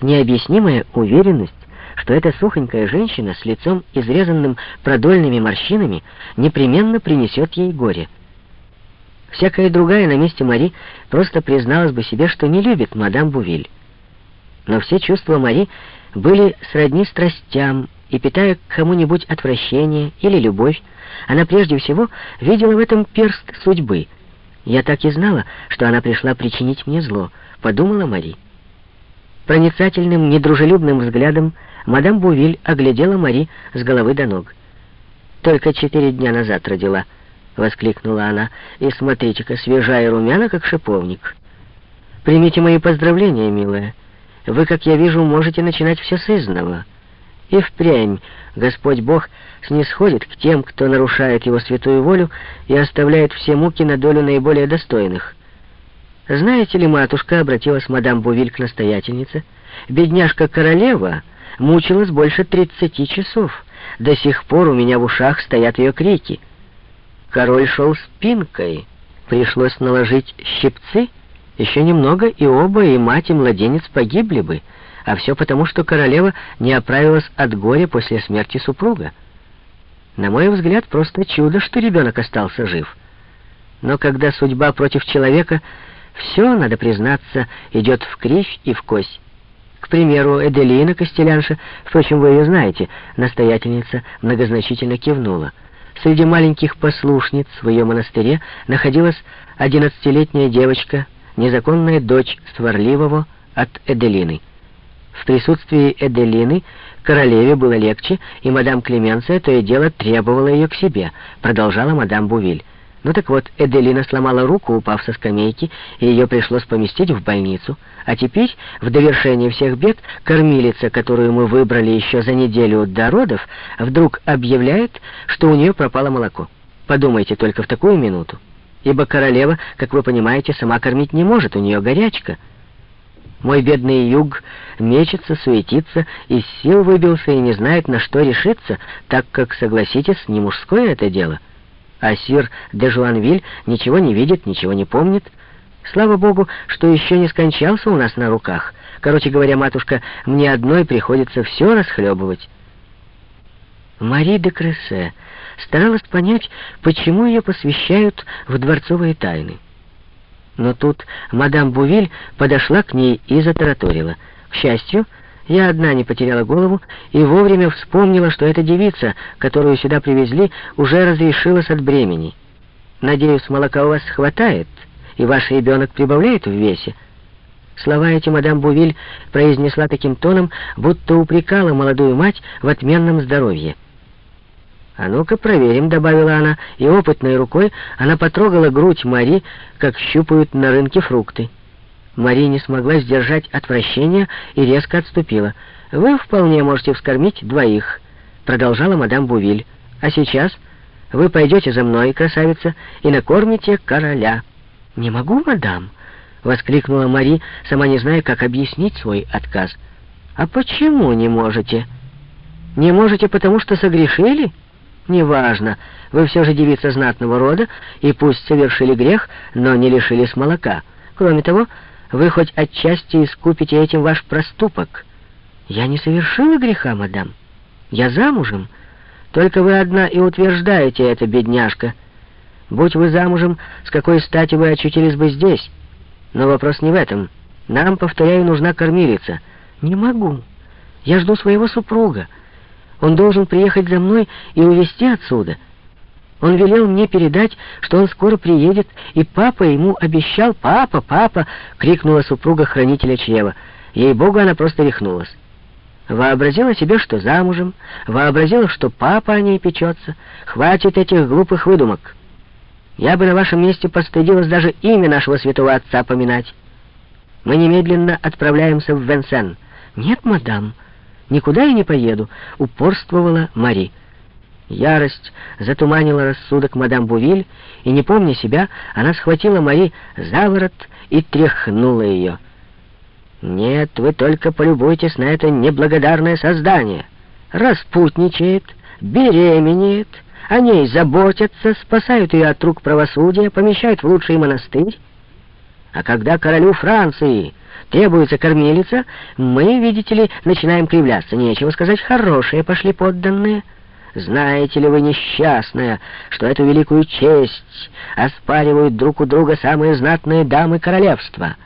необъяснимая уверенность, что эта сухонькая женщина с лицом, изрезанным продольными морщинами, непременно принесет ей горе. Всякая другая на месте Мари просто призналась бы себе, что не любит мадам Бувиль. Но все чувства Мари были сродни страстям, и, питая к кому-нибудь отвращение или любовь, она прежде всего видела в этом перст судьбы. «Я так и знала, что она пришла причинить мне зло», — подумала Мари. Проницательным, недружелюбным взглядом мадам Бувиль оглядела Мари с головы до ног. «Только четыре дня назад родила», — воскликнула она, — «и смотрите-ка, свежая румяна, как шиповник. Примите мои поздравления, милая. Вы, как я вижу, можете начинать все с изного». И впрямь Господь Бог снисходит к тем, кто нарушает Его святую волю и оставляет все муки на долю наиболее достойных. Знаете ли, матушка, обратилась мадам Бувиль к настоятельнице, бедняжка-королева мучилась больше тридцати часов. До сих пор у меня в ушах стоят ее крики. Король шел спинкой. Пришлось наложить щипцы. Еще немного, и оба, и мать, и младенец погибли бы а все потому, что королева не оправилась от горя после смерти супруга. На мой взгляд, просто чудо, что ребенок остался жив. Но когда судьба против человека, все, надо признаться, идет в кривь и в кость. К примеру, Эделина Костелянша, впрочем, вы ее знаете, настоятельница многозначительно кивнула. Среди маленьких послушниц в ее монастыре находилась одиннадцатилетняя девочка, незаконная дочь сварливого от Эделины. В присутствии Эделины королеве было легче, и мадам Клеменция то и дело требовала ее к себе, продолжала мадам Бувиль. Ну так вот, Эделина сломала руку, упав со скамейки, и ее пришлось поместить в больницу. А теперь, в довершение всех бед, кормилица, которую мы выбрали еще за неделю до родов, вдруг объявляет, что у нее пропало молоко. Подумайте только в такую минуту. Ибо королева, как вы понимаете, сама кормить не может, у нее горячка. Мой бедный юг мечется, суетится, из сил выбился и не знает, на что решиться, так как, согласитесь, не мужское это дело. А сир де Жуанвиль ничего не видит, ничего не помнит. Слава богу, что еще не скончался у нас на руках. Короче говоря, матушка, мне одной приходится все расхлебывать. Мари де Крессе старалась понять, почему ее посвящают в дворцовые тайны. Но тут мадам Бувиль подошла к ней и затараторила. К счастью, я одна не потеряла голову и вовремя вспомнила, что эта девица, которую сюда привезли, уже разрешилась от бремени. Надеюсь, молока у вас хватает, и ваш ребенок прибавляет в весе. Слова эти мадам Бувиль произнесла таким тоном, будто упрекала молодую мать в отменном здоровье. «А ну-ка проверим», — добавила она, и опытной рукой она потрогала грудь Мари, как щупают на рынке фрукты. Мари не смогла сдержать отвращения и резко отступила. «Вы вполне можете вскормить двоих», — продолжала мадам Бувиль. «А сейчас вы пойдете за мной, красавица, и накормите короля». «Не могу, мадам», — воскликнула Мари, сама не зная, как объяснить свой отказ. «А почему не можете?» «Не можете, потому что согрешили?» Неважно, вы все же девица знатного рода, и пусть совершили грех, но не лишились молока. Кроме того, вы хоть отчасти искупите этим ваш проступок. Я не совершила греха, мадам. Я замужем. Только вы одна и утверждаете это, бедняжка. Будь вы замужем, с какой стати вы очутились бы здесь? Но вопрос не в этом. Нам, повторяю, нужна кормилица. Не могу. Я жду своего супруга. Он должен приехать за мной и увезти отсюда. Он велел мне передать, что он скоро приедет, и папа ему обещал... «Папа, папа!» — крикнула супруга хранителя чрева. Ей-богу, она просто рехнулась. Вообразила себе, что замужем, вообразила, что папа о ней печется. Хватит этих глупых выдумок. Я бы на вашем месте постыдилась даже имя нашего святого отца поминать. Мы немедленно отправляемся в Венсен. Нет, мадам, — «Никуда я не поеду», — упорствовала Мари. Ярость затуманила рассудок мадам Бувиль, и, не помня себя, она схватила Мари за ворот и тряхнула ее. «Нет, вы только полюбуйтесь на это неблагодарное создание. Распутничает, беременеет, о ней заботятся, спасают ее от рук правосудия, помещают в лучший монастырь. А когда королю Франции требуется кормилица, мы, видите ли, начинаем кривляться. Нечего сказать, хорошие пошли подданные. Знаете ли вы, несчастная, что эту великую честь оспаривают друг у друга самые знатные дамы королевства —